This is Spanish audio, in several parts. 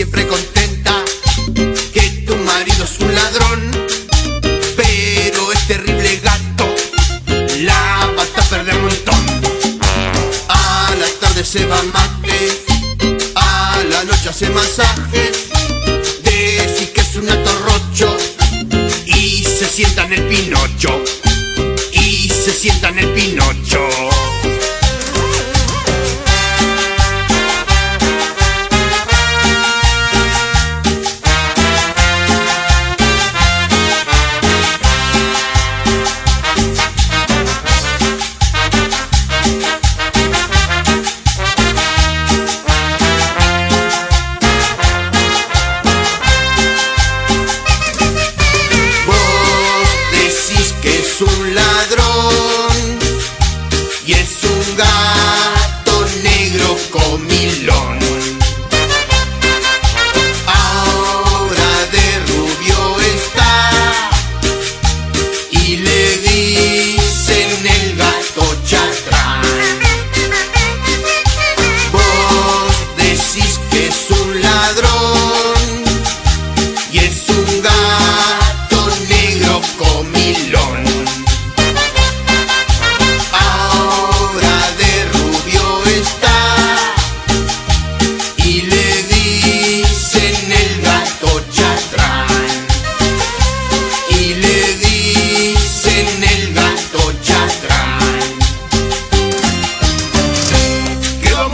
siempre contenta que tu marido es un ladrón, pero es terrible gato la va a perder un montón. A la tarde se va mate, a la noche hace masajes, decís que es un atorrocho y se sienta en el pinocho, y se sienta en el pinocho.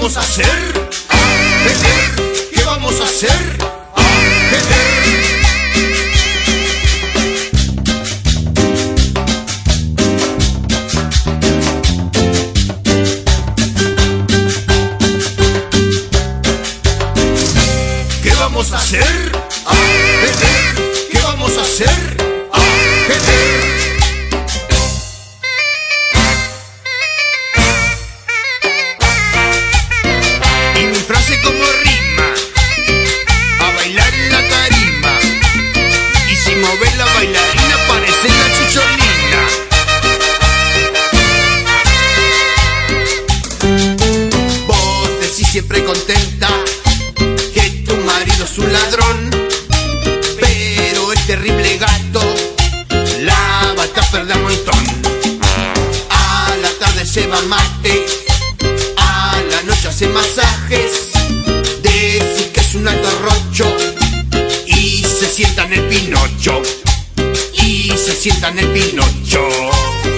Vamos a hacer? ¿Qué vamos a hacer? ¿Qué vamos a hacer? Siempre contenta Que tu marido es un ladrón Pero es terrible gato La va a un montón A la tarde se va mate a la noche hace masajes, decís que es un atorrocho y se sienta en el pinocho, y se sienta en el pinocho.